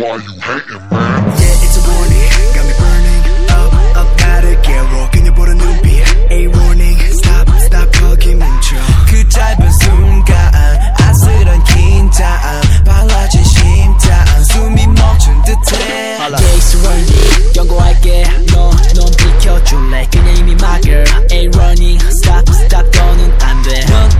why you hating, man. Yeah, it's a warning. Got me burning up, up. 나를 깨워. 그녀 보는 눈빛. A warning. Stop, stop. 거기 멈춰. 그 짧은 순간 아슬한 긴 자아 발라진 심장 숨이 멈춘 듯해. Jason, 경고할게. 너, 넌 비켜줄래. 그녀 이미 my girl. A running. Stop, stop. 너는 안 돼.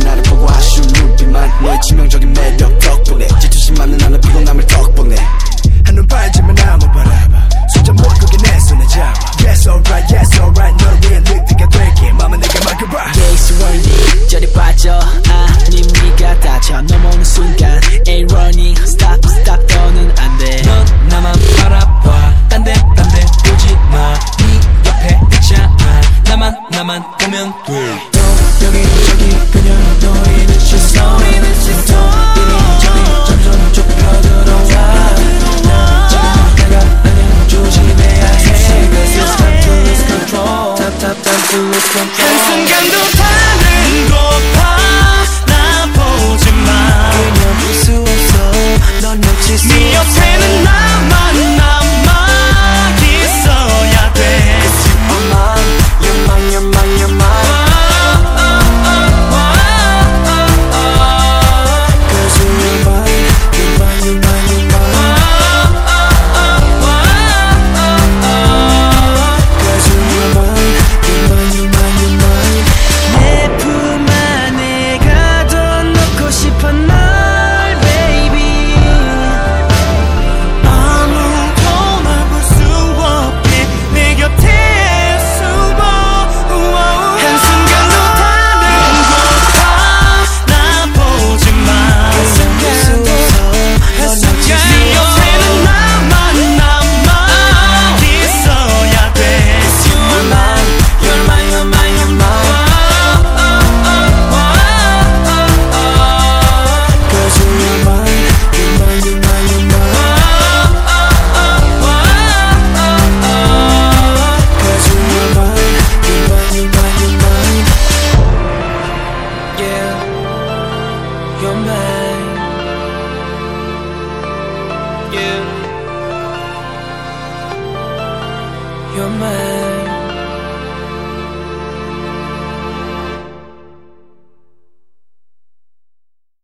man commentary